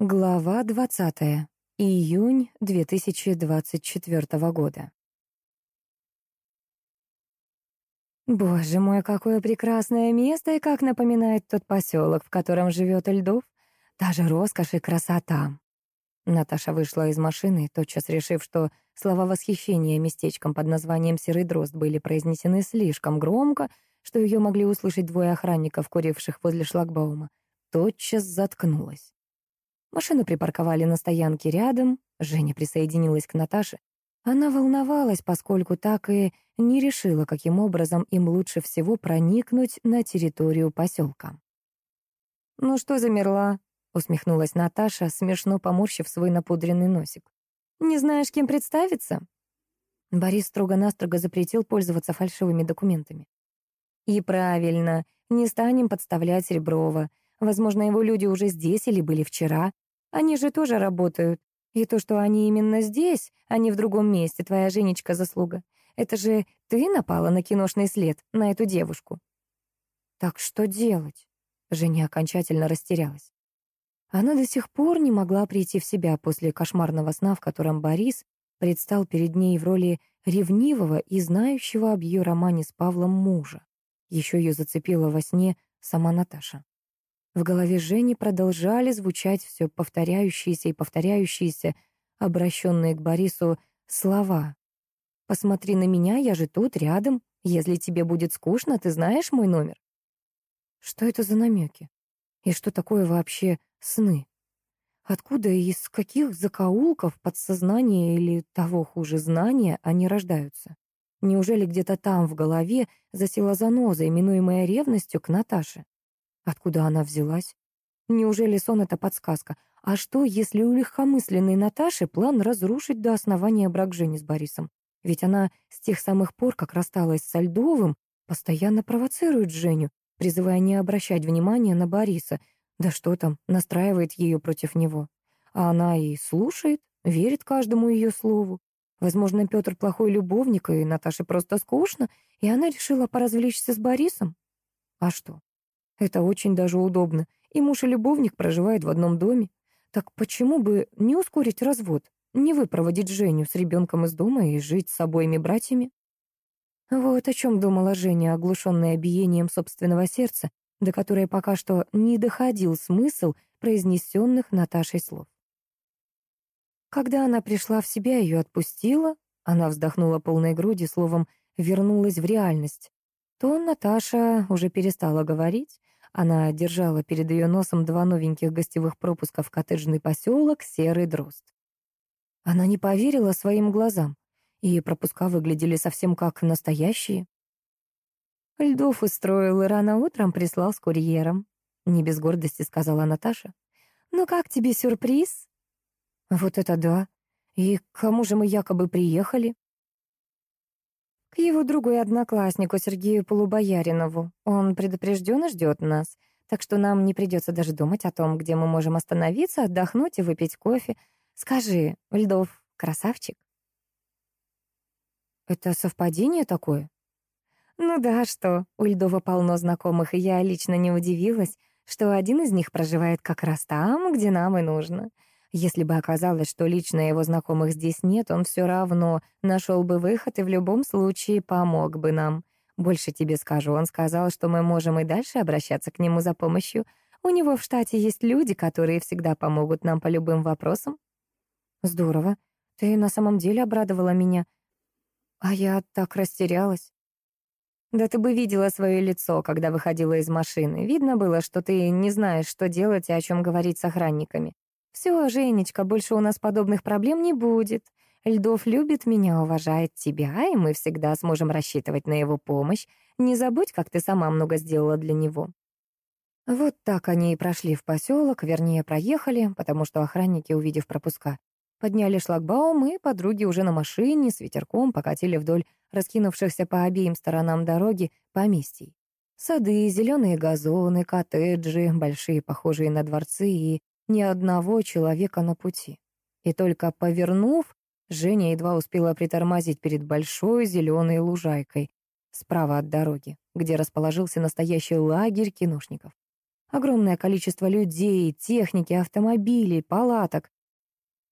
Глава 20. Июнь 2024 года. Боже мой, какое прекрасное место и как напоминает тот поселок, в котором живет Льдов. Даже роскошь и красота. Наташа вышла из машины, тотчас решив, что слова восхищения местечком под названием «Серый дрозд» были произнесены слишком громко, что ее могли услышать двое охранников, куривших возле шлагбаума. Тотчас заткнулась. Машину припарковали на стоянке рядом. Женя присоединилась к Наташе. Она волновалась, поскольку так и не решила, каким образом им лучше всего проникнуть на территорию поселка. «Ну что замерла?» — усмехнулась Наташа, смешно поморщив свой напудренный носик. «Не знаешь, кем представиться?» Борис строго-настрого запретил пользоваться фальшивыми документами. «И правильно, не станем подставлять Реброва. Возможно, его люди уже здесь или были вчера. Они же тоже работают. И то, что они именно здесь, а не в другом месте, твоя Женечка заслуга. Это же ты напала на киношный след, на эту девушку. Так что делать? Женя окончательно растерялась. Она до сих пор не могла прийти в себя после кошмарного сна, в котором Борис предстал перед ней в роли ревнивого и знающего об ее романе с Павлом мужа. Еще ее зацепила во сне сама Наташа. В голове Жени продолжали звучать все повторяющиеся и повторяющиеся, обращенные к Борису, слова. «Посмотри на меня, я же тут, рядом. Если тебе будет скучно, ты знаешь мой номер». Что это за намеки? И что такое вообще сны? Откуда и из каких закоулков подсознания или того хуже знания они рождаются? Неужели где-то там в голове засела заноза, именуемая ревностью к Наташе? Откуда она взялась? Неужели сон — это подсказка? А что, если у легкомысленной Наташи план разрушить до основания брак Жени с Борисом? Ведь она с тех самых пор, как рассталась с Альдовым, постоянно провоцирует Женю, призывая не обращать внимания на Бориса. Да что там, настраивает ее против него. А она и слушает, верит каждому ее слову. Возможно, Петр плохой любовник, и Наташе просто скучно, и она решила поразвлечься с Борисом. А что? Это очень даже удобно. И муж, и любовник проживают в одном доме. Так почему бы не ускорить развод? Не выпроводить Женю с ребенком из дома и жить с обоими братьями? Вот о чем думала Женя, оглушенная биением собственного сердца, до которой пока что не доходил смысл произнесенных Наташей слов. Когда она пришла в себя, ее отпустила, она вздохнула полной груди, словом, вернулась в реальность, то Наташа уже перестала говорить, она держала перед ее носом два новеньких гостевых пропуска в коттеджный поселок «Серый дрозд». Она не поверила своим глазам, и пропуска выглядели совсем как настоящие. Льдов устроил и рано утром прислал с курьером. Не без гордости сказала Наташа. «Ну как тебе сюрприз?» «Вот это да! И к кому же мы якобы приехали?» К его другу и однокласснику Сергею Полубояринову. Он предупрежден и ждет нас. Так что нам не придется даже думать о том, где мы можем остановиться, отдохнуть и выпить кофе. Скажи, Льдов красавчик? Это совпадение такое? Ну да, что, у Льдова полно знакомых, и я лично не удивилась, что один из них проживает как раз там, где нам и нужно. Если бы оказалось, что лично его знакомых здесь нет, он все равно нашел бы выход и в любом случае помог бы нам. Больше тебе скажу, он сказал, что мы можем и дальше обращаться к нему за помощью. У него в штате есть люди, которые всегда помогут нам по любым вопросам. Здорово. Ты на самом деле обрадовала меня. А я так растерялась. Да ты бы видела свое лицо, когда выходила из машины. Видно было, что ты не знаешь, что делать и о чем говорить с охранниками. «Все, Женечка, больше у нас подобных проблем не будет. Льдов любит меня, уважает тебя, и мы всегда сможем рассчитывать на его помощь. Не забудь, как ты сама много сделала для него». Вот так они и прошли в поселок, вернее, проехали, потому что охранники, увидев пропуска, подняли шлагбаум, и подруги уже на машине с ветерком покатили вдоль раскинувшихся по обеим сторонам дороги поместий. Сады, зеленые газоны, коттеджи, большие, похожие на дворцы и ни одного человека на пути. И только повернув, Женя едва успела притормозить перед большой зеленой лужайкой справа от дороги, где расположился настоящий лагерь киношников. Огромное количество людей, техники, автомобилей, палаток.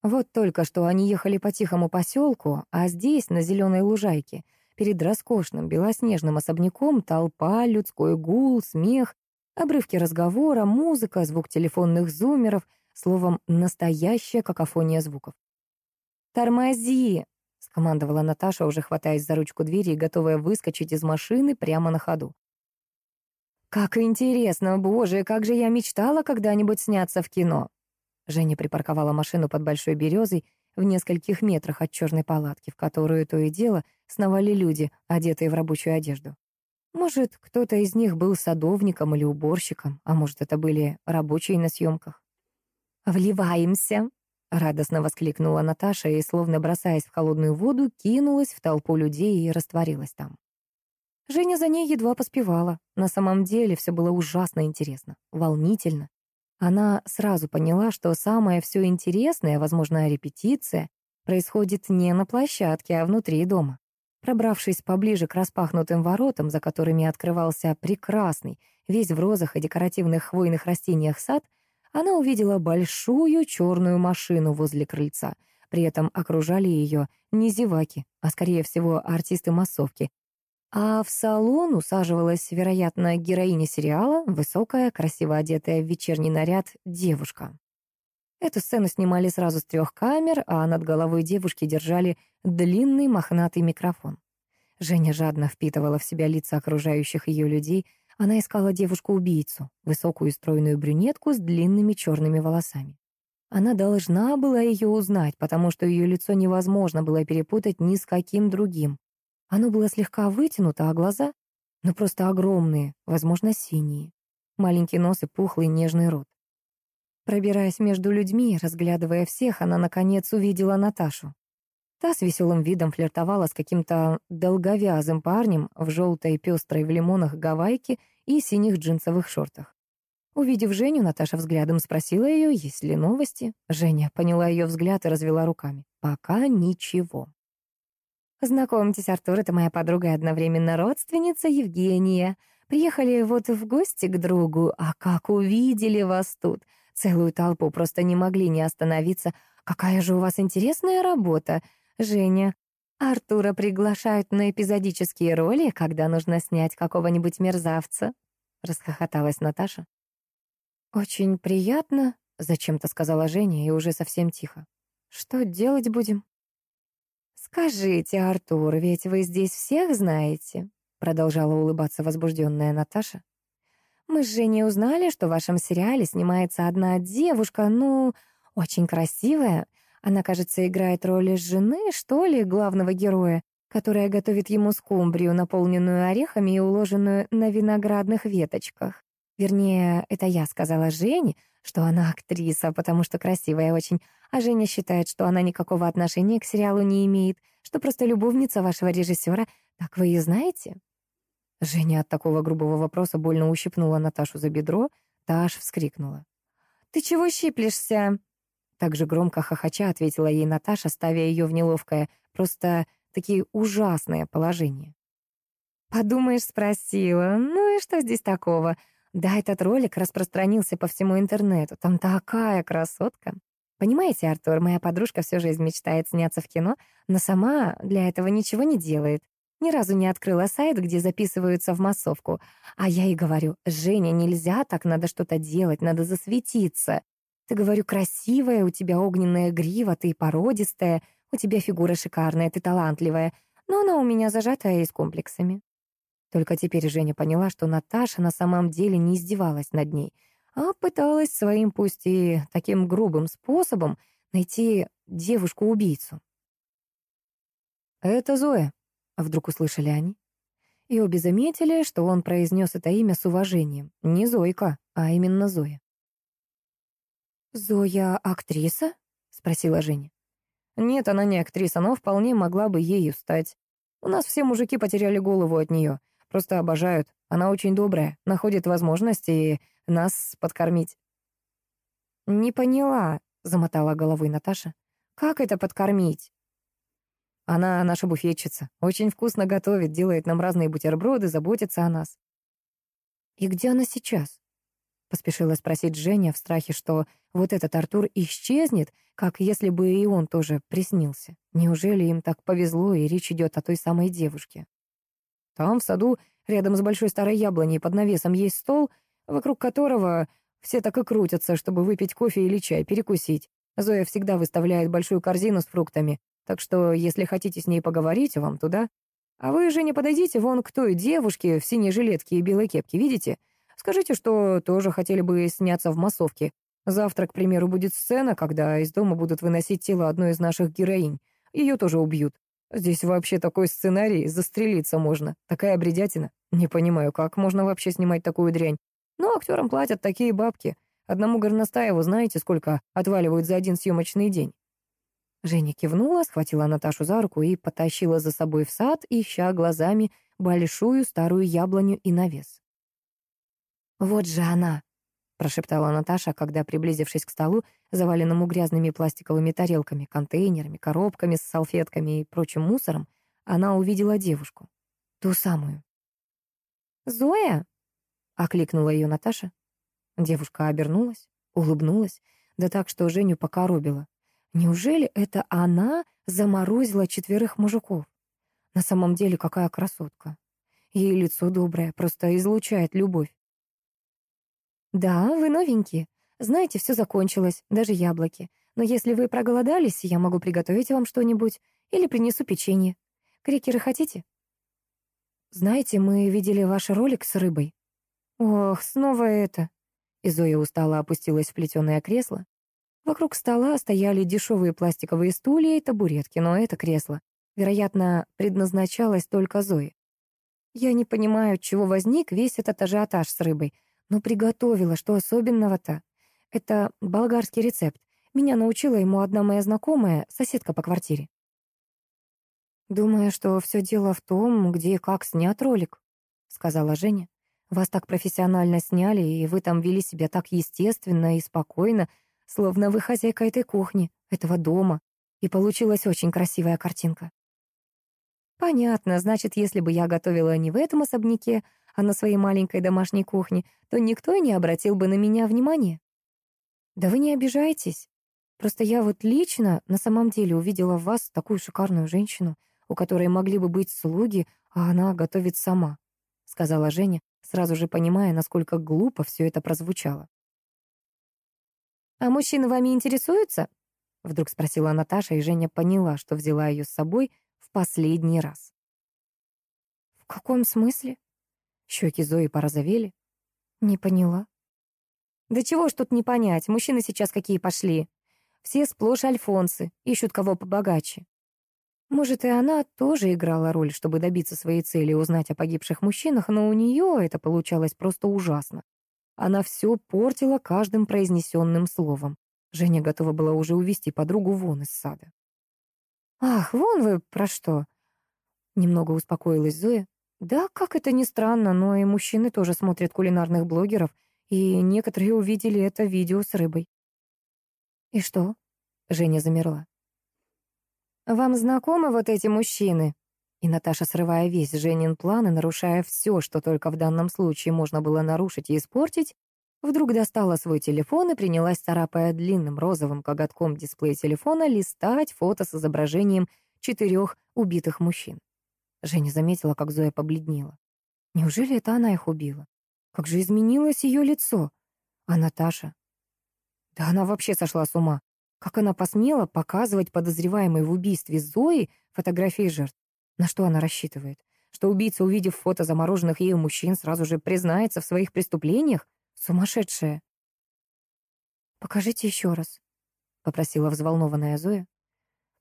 Вот только что они ехали по тихому поселку, а здесь, на зеленой лужайке, перед роскошным белоснежным особняком, толпа, людской гул, смех, обрывки разговора, музыка, звук телефонных зумеров, словом, настоящая какофония звуков. «Тормози!» — скомандовала Наташа, уже хватаясь за ручку двери и готовая выскочить из машины прямо на ходу. «Как интересно, боже, как же я мечтала когда-нибудь сняться в кино!» Женя припарковала машину под большой березой в нескольких метрах от черной палатки, в которую то и дело сновали люди, одетые в рабочую одежду. Может, кто-то из них был садовником или уборщиком, а может, это были рабочие на съемках. «Вливаемся!» — радостно воскликнула Наташа и, словно бросаясь в холодную воду, кинулась в толпу людей и растворилась там. Женя за ней едва поспевала. На самом деле все было ужасно интересно, волнительно. Она сразу поняла, что самое все интересное, возможно, репетиция, происходит не на площадке, а внутри дома. Пробравшись поближе к распахнутым воротам, за которыми открывался прекрасный, весь в розах и декоративных хвойных растениях сад, она увидела большую черную машину возле крыльца. При этом окружали ее не зеваки, а, скорее всего, артисты массовки, а в салон усаживалась, вероятно, героиня сериала, высокая, красиво одетая в вечерний наряд девушка. Эту сцену снимали сразу с трех камер, а над головой девушки держали длинный мохнатый микрофон. Женя жадно впитывала в себя лица окружающих ее людей. Она искала девушку-убийцу, высокую стройную брюнетку с длинными черными волосами. Она должна была ее узнать, потому что ее лицо невозможно было перепутать ни с каким другим. Оно было слегка вытянуто, а глаза, ну просто огромные, возможно, синие. Маленький нос и пухлый нежный рот. Пробираясь между людьми, разглядывая всех, она, наконец, увидела Наташу. Та с веселым видом флиртовала с каким-то долговязым парнем в желтой пестрой в лимонах гавайке и синих джинсовых шортах. Увидев Женю, Наташа взглядом спросила ее, есть ли новости. Женя поняла ее взгляд и развела руками. Пока ничего. Знакомьтесь, Артур, это моя подруга и одновременно родственница Евгения. Приехали вот в гости к другу, а как увидели вас тут. Целую толпу просто не могли не остановиться. Какая же у вас интересная работа, Женя. Артура приглашают на эпизодические роли, когда нужно снять какого-нибудь мерзавца. Расхохоталась Наташа. Очень приятно, зачем-то сказала Женя и уже совсем тихо. Что делать будем? «Скажите, Артур, ведь вы здесь всех знаете?» Продолжала улыбаться возбужденная Наташа. «Мы с Женей узнали, что в вашем сериале снимается одна девушка, ну, очень красивая. Она, кажется, играет роль жены, что ли, главного героя, которая готовит ему скумбрию, наполненную орехами и уложенную на виноградных веточках. Вернее, это я сказала Жене, что она актриса, потому что красивая очень, а Женя считает, что она никакого отношения к сериалу не имеет, что просто любовница вашего режиссера. Так вы и знаете?» Женя от такого грубого вопроса больно ущипнула Наташу за бедро, та аж вскрикнула. «Ты чего щиплешься?» Так же громко хохоча ответила ей Наташа, ставя ее в неловкое, просто такие ужасное положение. «Подумаешь, спросила. Ну и что здесь такого? Да, этот ролик распространился по всему интернету. Там такая красотка. Понимаете, Артур, моя подружка всю жизнь мечтает сняться в кино, но сама для этого ничего не делает. Ни разу не открыла сайт, где записываются в массовку. А я ей говорю, Женя, нельзя так, надо что-то делать, надо засветиться. Ты, говорю, красивая, у тебя огненная грива, ты породистая, у тебя фигура шикарная, ты талантливая. Но она у меня зажатая и с комплексами. Только теперь Женя поняла, что Наташа на самом деле не издевалась над ней — а пыталась своим, пусть и таким грубым способом, найти девушку-убийцу. «Это Зоя», — вдруг услышали они. И обе заметили, что он произнес это имя с уважением. Не Зойка, а именно Зоя. «Зоя актриса?» — спросила Женя. «Нет, она не актриса, но вполне могла бы ею стать. У нас все мужики потеряли голову от нее. Просто обожают. Она очень добрая, находит возможности нас подкормить». «Не поняла», — замотала головой Наташа. «Как это подкормить?» «Она наша буфетчица. Очень вкусно готовит, делает нам разные бутерброды, заботится о нас». «И где она сейчас?» — поспешила спросить Женя в страхе, что вот этот Артур исчезнет, как если бы и он тоже приснился. Неужели им так повезло, и речь идет о той самой девушке? Там, в саду, рядом с большой старой яблоней под навесом есть стол, вокруг которого все так и крутятся, чтобы выпить кофе или чай, перекусить. Зоя всегда выставляет большую корзину с фруктами, так что, если хотите с ней поговорить, вам туда. А вы же не подойдите вон к той девушке в синей жилетке и белой кепке, видите? Скажите, что тоже хотели бы сняться в массовке. Завтра, к примеру, будет сцена, когда из дома будут выносить тело одной из наших героинь. Ее тоже убьют. Здесь вообще такой сценарий, застрелиться можно. Такая бредятина. Не понимаю, как можно вообще снимать такую дрянь. Но актерам платят такие бабки. Одному Горностаеву знаете, сколько отваливают за один съемочный день? Женя кивнула, схватила Наташу за руку и потащила за собой в сад, ища глазами большую старую яблоню и навес. «Вот же она!» — прошептала Наташа, когда, приблизившись к столу, заваленному грязными пластиковыми тарелками, контейнерами, коробками с салфетками и прочим мусором, она увидела девушку. Ту самую. «Зоя?» — окликнула ее Наташа. Девушка обернулась, улыбнулась, да так, что Женю покоробила. Неужели это она заморозила четверых мужиков? На самом деле, какая красотка. Ей лицо доброе, просто излучает любовь. «Да, вы новенькие. Знаете, все закончилось, даже яблоки. Но если вы проголодались, я могу приготовить вам что-нибудь или принесу печенье. Крекеры хотите?» «Знаете, мы видели ваш ролик с рыбой». «Ох, снова это». И Зоя устало опустилась в плетеное кресло. Вокруг стола стояли дешевые пластиковые стулья и табуретки, но это кресло, вероятно, предназначалось только Зое. Я не понимаю, чего возник весь этот ажиотаж с рыбой, но приготовила, что особенного-то. Это болгарский рецепт. Меня научила ему одна моя знакомая, соседка по квартире. «Думаю, что все дело в том, где и как снят ролик», — сказала Женя. «Вас так профессионально сняли, и вы там вели себя так естественно и спокойно, словно вы хозяйка этой кухни, этого дома, и получилась очень красивая картинка». «Понятно, значит, если бы я готовила не в этом особняке, а на своей маленькой домашней кухне, то никто и не обратил бы на меня внимания». «Да вы не обижайтесь. Просто я вот лично на самом деле увидела в вас такую шикарную женщину, у которой могли бы быть слуги, а она готовит сама», — сказала Женя, сразу же понимая, насколько глупо все это прозвучало. «А мужчины вами интересуются?» — вдруг спросила Наташа, и Женя поняла, что взяла ее с собой в последний раз. «В каком смысле?» Щеки Зои порозовели. «Не поняла». «Да чего ж тут не понять, мужчины сейчас какие пошли. Все сплошь альфонсы, ищут кого побогаче. Может, и она тоже играла роль, чтобы добиться своей цели узнать о погибших мужчинах, но у нее это получалось просто ужасно. Она все портила каждым произнесенным словом. Женя готова была уже увести подругу вон из сада. «Ах, вон вы про что?» Немного успокоилась Зоя. «Да, как это ни странно, но и мужчины тоже смотрят кулинарных блогеров, и некоторые увидели это видео с рыбой». «И что?» Женя замерла. «Вам знакомы вот эти мужчины?» И Наташа, срывая весь Женин план и нарушая все, что только в данном случае можно было нарушить и испортить, вдруг достала свой телефон и принялась, царапая длинным розовым коготком дисплей телефона, листать фото с изображением четырех убитых мужчин. Женя заметила, как Зоя побледнела. Неужели это она их убила? Как же изменилось ее лицо? А Наташа? Да она вообще сошла с ума. Как она посмела показывать подозреваемой в убийстве Зои фотографии жертв? На что она рассчитывает? Что убийца, увидев фото замороженных ею мужчин, сразу же признается в своих преступлениях? Сумасшедшая. «Покажите еще раз», — попросила взволнованная Зоя.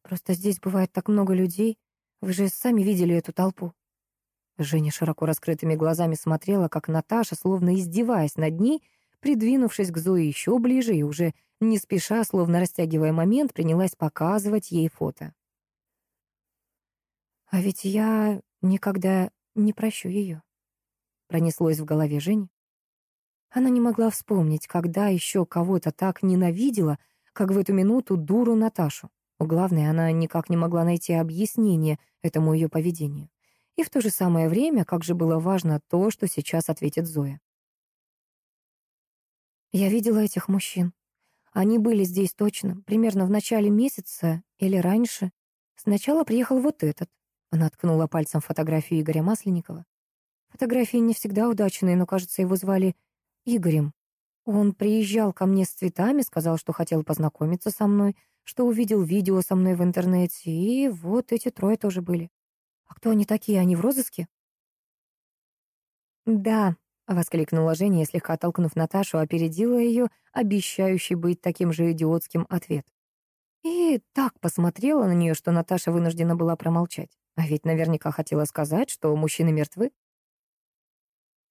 «Просто здесь бывает так много людей. Вы же сами видели эту толпу». Женя широко раскрытыми глазами смотрела, как Наташа, словно издеваясь над ней, придвинувшись к Зое еще ближе и уже не спеша, словно растягивая момент, принялась показывать ей фото. «А ведь я никогда не прощу ее», — пронеслось в голове Жени. Она не могла вспомнить, когда еще кого-то так ненавидела, как в эту минуту дуру Наташу. Главное, она никак не могла найти объяснение этому ее поведению. И в то же самое время, как же было важно то, что сейчас ответит Зоя. Я видела этих мужчин. Они были здесь точно, примерно в начале месяца или раньше. Сначала приехал вот этот. Она ткнула пальцем фотографию Игоря Масленникова. Фотографии не всегда удачные, но, кажется, его звали Игорем. Он приезжал ко мне с цветами, сказал, что хотел познакомиться со мной, что увидел видео со мной в интернете, и вот эти трое тоже были. А кто они такие? Они в розыске? «Да», — воскликнула Женя слегка оттолкнув Наташу, опередила ее, обещающий быть таким же идиотским ответ. И так посмотрела на нее, что Наташа вынуждена была промолчать. А ведь наверняка хотела сказать, что мужчины мертвы.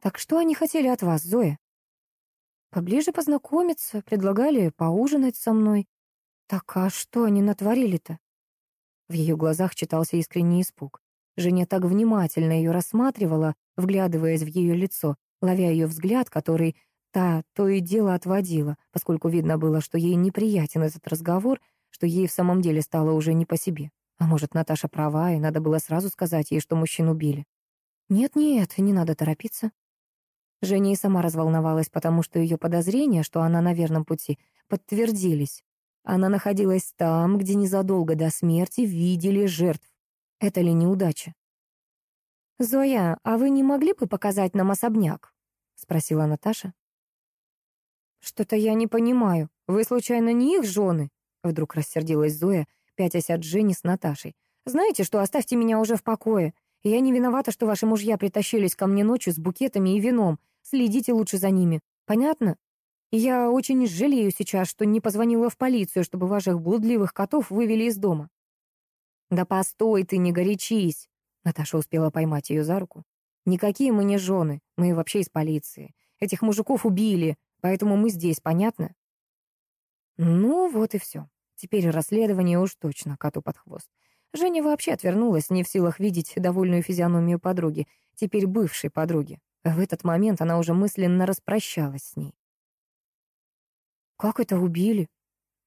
«Так что они хотели от вас, Зоя?» «Поближе познакомиться, предлагали поужинать со мной. Так а что они натворили-то?» В ее глазах читался искренний испуг. Женя так внимательно ее рассматривала, вглядываясь в ее лицо, ловя ее взгляд, который та то и дело отводила, поскольку видно было, что ей неприятен этот разговор, что ей в самом деле стало уже не по себе. А может, Наташа права, и надо было сразу сказать ей, что мужчину убили. Нет-нет, не надо торопиться. Женя и сама разволновалась, потому что ее подозрения, что она на верном пути, подтвердились. Она находилась там, где незадолго до смерти видели жертв. Это ли неудача? «Зоя, а вы не могли бы показать нам особняк?» — спросила Наташа. «Что-то я не понимаю. Вы, случайно, не их жены?» Вдруг рассердилась Зоя, пятясь от Жени с Наташей. «Знаете что, оставьте меня уже в покое. Я не виновата, что ваши мужья притащились ко мне ночью с букетами и вином. Следите лучше за ними. Понятно? Я очень жалею сейчас, что не позвонила в полицию, чтобы ваших блудливых котов вывели из дома». «Да постой ты, не горячись!» Наташа успела поймать ее за руку. «Никакие мы не жены, мы вообще из полиции. Этих мужиков убили, поэтому мы здесь, понятно?» Ну, вот и все. Теперь расследование уж точно коту под хвост. Женя вообще отвернулась, не в силах видеть довольную физиономию подруги, теперь бывшей подруги. В этот момент она уже мысленно распрощалась с ней. «Как это убили?»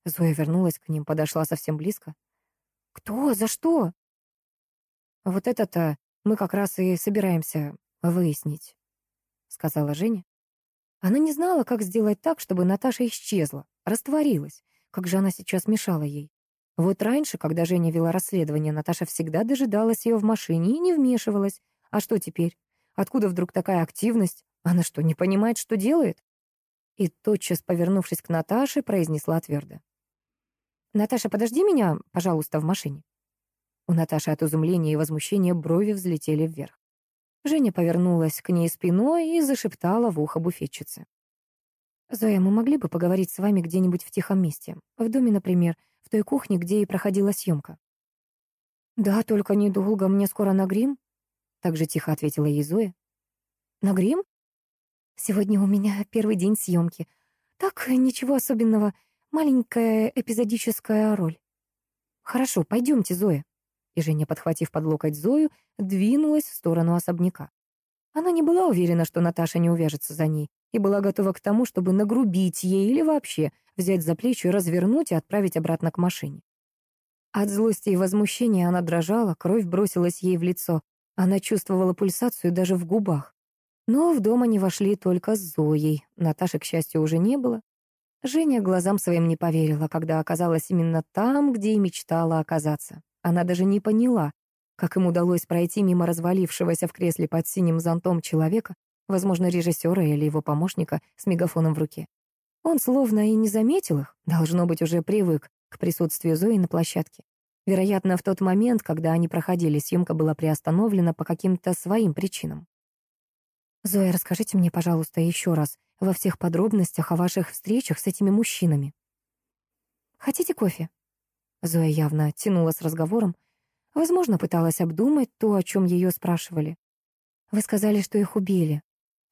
Зоя вернулась к ним, подошла совсем близко. «Кто? За что?» «Вот это-то мы как раз и собираемся выяснить», — сказала Женя. Она не знала, как сделать так, чтобы Наташа исчезла, растворилась. Как же она сейчас мешала ей. Вот раньше, когда Женя вела расследование, Наташа всегда дожидалась ее в машине и не вмешивалась. А что теперь? Откуда вдруг такая активность? Она что, не понимает, что делает? И тотчас, повернувшись к Наташе, произнесла твердо. «Наташа, подожди меня, пожалуйста, в машине». У Наташи от изумления и возмущения брови взлетели вверх. Женя повернулась к ней спиной и зашептала в ухо буфетчице. «Зоя, мы могли бы поговорить с вами где-нибудь в тихом месте? В доме, например, в той кухне, где и проходила съемка». «Да, только недолго, мне скоро на грим», — так же тихо ответила ей Зоя. «На грим? Сегодня у меня первый день съемки. Так, ничего особенного, маленькая эпизодическая роль». «Хорошо, пойдемте, Зоя». И Женя, подхватив под локоть Зою, двинулась в сторону особняка. Она не была уверена, что Наташа не увяжется за ней, и была готова к тому, чтобы нагрубить ей или вообще взять за плечи, развернуть и отправить обратно к машине. От злости и возмущения она дрожала, кровь бросилась ей в лицо. Она чувствовала пульсацию даже в губах. Но в дом они вошли только с Зоей. Наташи, к счастью, уже не было. Женя глазам своим не поверила, когда оказалась именно там, где и мечтала оказаться. Она даже не поняла, как им удалось пройти мимо развалившегося в кресле под синим зонтом человека, возможно, режиссера или его помощника с мегафоном в руке. Он словно и не заметил их, должно быть, уже привык к присутствию Зои на площадке. Вероятно, в тот момент, когда они проходили, съемка была приостановлена по каким-то своим причинам. «Зоя, расскажите мне, пожалуйста, еще раз во всех подробностях о ваших встречах с этими мужчинами». «Хотите кофе?» Зоя явно тянула с разговором. Возможно, пыталась обдумать то, о чем ее спрашивали. «Вы сказали, что их убили.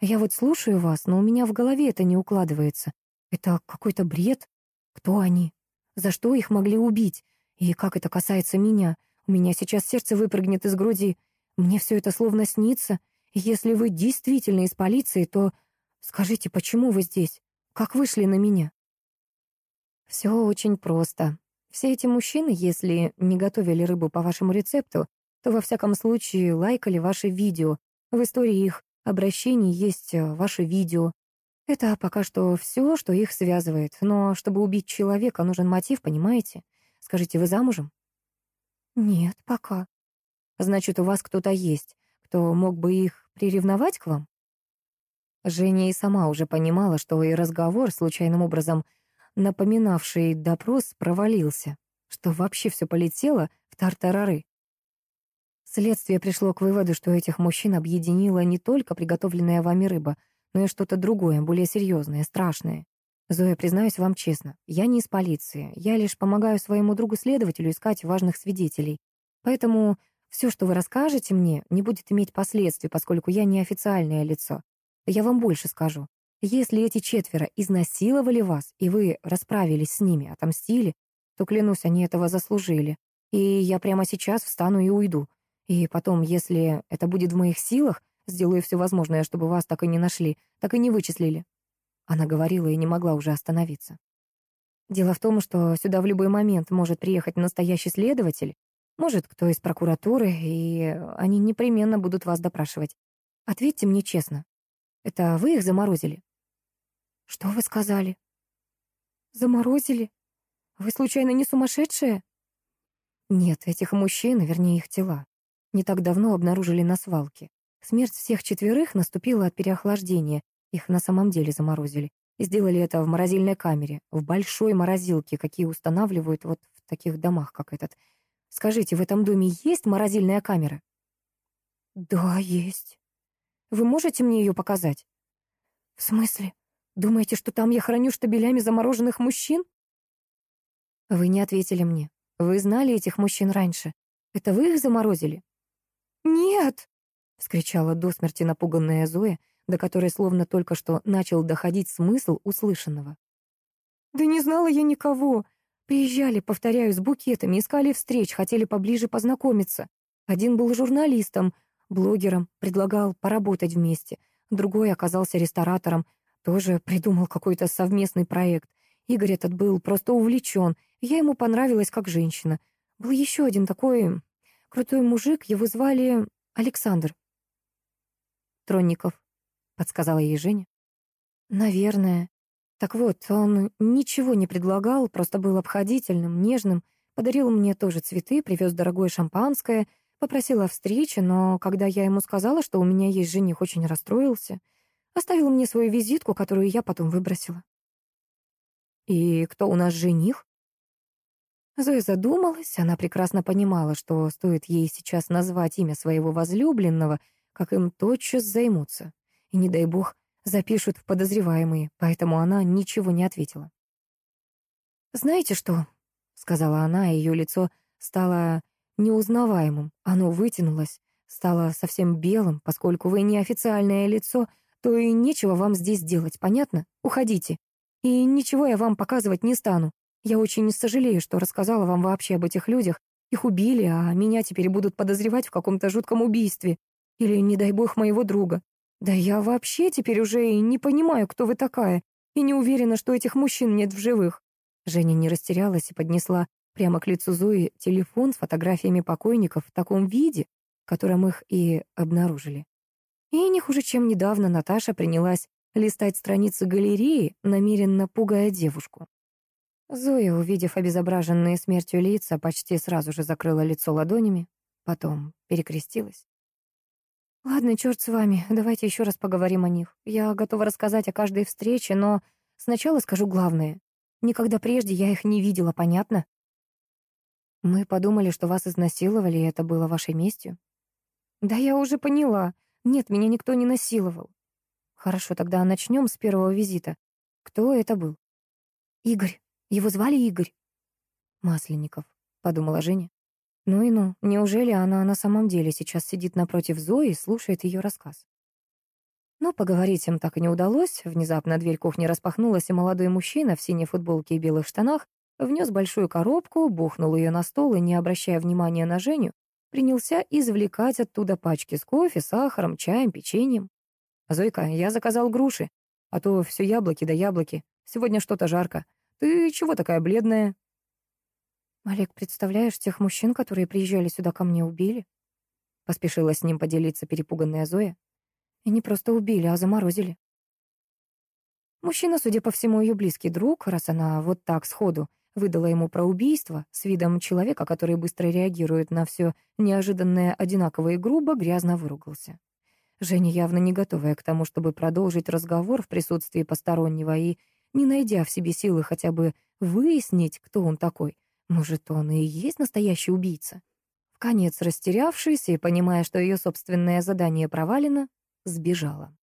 Я вот слушаю вас, но у меня в голове это не укладывается. Это какой-то бред. Кто они? За что их могли убить? И как это касается меня? У меня сейчас сердце выпрыгнет из груди. Мне все это словно снится. если вы действительно из полиции, то скажите, почему вы здесь? Как вышли на меня?» «Все очень просто», все эти мужчины, если не готовили рыбу по вашему рецепту, то во всяком случае лайкали ваши видео. В истории их обращений есть э, ваше видео. Это пока что все, что их связывает. Но чтобы убить человека, нужен мотив, понимаете? Скажите, вы замужем? Нет, пока. Значит, у вас кто-то есть, кто мог бы их приревновать к вам? Женя и сама уже понимала, что и разговор, случайным образом напоминавший допрос, провалился, что вообще все полетело в тартарары. Следствие пришло к выводу, что этих мужчин объединила не только приготовленная вами рыба, но и что-то другое, более серьезное, страшное. Зоя, признаюсь вам честно, я не из полиции, я лишь помогаю своему другу-следователю искать важных свидетелей. Поэтому все, что вы расскажете мне, не будет иметь последствий, поскольку я не официальное лицо. Я вам больше скажу. Если эти четверо изнасиловали вас, и вы расправились с ними, отомстили, то, клянусь, они этого заслужили. И я прямо сейчас встану и уйду. И потом, если это будет в моих силах, сделаю все возможное, чтобы вас так и не нашли, так и не вычислили». Она говорила и не могла уже остановиться. Дело в том, что сюда в любой момент может приехать настоящий следователь, может, кто из прокуратуры, и они непременно будут вас допрашивать. Ответьте мне честно. Это вы их заморозили? Что вы сказали? Заморозили? Вы случайно не сумасшедшие? Нет, этих мужчин, вернее их тела, не так давно обнаружили на свалке. Смерть всех четверых наступила от переохлаждения, их на самом деле заморозили. И сделали это в морозильной камере, в большой морозилке, какие устанавливают вот в таких домах, как этот. Скажите, в этом доме есть морозильная камера? Да, есть. Вы можете мне ее показать? В смысле? Думаете, что там я храню штабелями замороженных мужчин? Вы не ответили мне. Вы знали этих мужчин раньше. Это вы их заморозили? «Нет!» — вскричала до смерти напуганная Зоя, до которой словно только что начал доходить смысл услышанного. «Да не знала я никого. Приезжали, повторяю, с букетами, искали встреч, хотели поближе познакомиться. Один был журналистом, блогером, предлагал поработать вместе. Другой оказался ресторатором, тоже придумал какой-то совместный проект. Игорь этот был просто увлечен, я ему понравилась как женщина. Был еще один такой Крутой мужик, его звали Александр. Тронников, подсказала ей Женя. Наверное. Так вот, он ничего не предлагал, просто был обходительным, нежным, подарил мне тоже цветы, привез дорогое шампанское, попросил о встрече, но когда я ему сказала, что у меня есть жених, очень расстроился. Оставил мне свою визитку, которую я потом выбросила. «И кто у нас жених?» Зоя задумалась, она прекрасно понимала, что стоит ей сейчас назвать имя своего возлюбленного, как им тотчас займутся. И, не дай бог, запишут в подозреваемые, поэтому она ничего не ответила. «Знаете что?» — сказала она, и ее лицо стало неузнаваемым. Оно вытянулось, стало совсем белым, поскольку вы неофициальное лицо, то и нечего вам здесь делать, понятно? Уходите. И ничего я вам показывать не стану. Я очень сожалею, что рассказала вам вообще об этих людях. Их убили, а меня теперь будут подозревать в каком-то жутком убийстве. Или, не дай бог, моего друга. Да я вообще теперь уже и не понимаю, кто вы такая, и не уверена, что этих мужчин нет в живых». Женя не растерялась и поднесла прямо к лицу Зои телефон с фотографиями покойников в таком виде, в котором их и обнаружили. И не хуже, чем недавно Наташа принялась листать страницы галереи, намеренно пугая девушку. Зоя, увидев обезображенные смертью лица, почти сразу же закрыла лицо ладонями, потом перекрестилась. «Ладно, черт с вами, давайте еще раз поговорим о них. Я готова рассказать о каждой встрече, но сначала скажу главное. Никогда прежде я их не видела, понятно?» «Мы подумали, что вас изнасиловали, и это было вашей местью». «Да я уже поняла. Нет, меня никто не насиловал». «Хорошо, тогда начнем с первого визита. Кто это был?» «Игорь». Его звали Игорь. Масленников, подумала Женя. Ну и ну, неужели она на самом деле сейчас сидит напротив Зои и слушает ее рассказ? Но поговорить им так и не удалось. Внезапно дверь кухни распахнулась, и молодой мужчина в синей футболке и белых штанах внес большую коробку, бухнул ее на стол и, не обращая внимания на Женю, принялся извлекать оттуда пачки с кофе, сахаром, чаем, печеньем. «Зойка, я заказал груши, а то все яблоки да яблоки. Сегодня что-то жарко. Ты чего такая бледная?» «Олег, представляешь, тех мужчин, которые приезжали сюда ко мне, убили?» Поспешила с ним поделиться перепуганная Зоя. «И не просто убили, а заморозили». Мужчина, судя по всему, ее близкий друг, раз она вот так сходу выдала ему про убийство с видом человека, который быстро реагирует на все неожиданное одинаково и грубо, грязно выругался. Женя, явно не готовая к тому, чтобы продолжить разговор в присутствии постороннего и не найдя в себе силы хотя бы выяснить, кто он такой, может, он и есть настоящий убийца. В конец растерявшись и понимая, что ее собственное задание провалено, сбежала.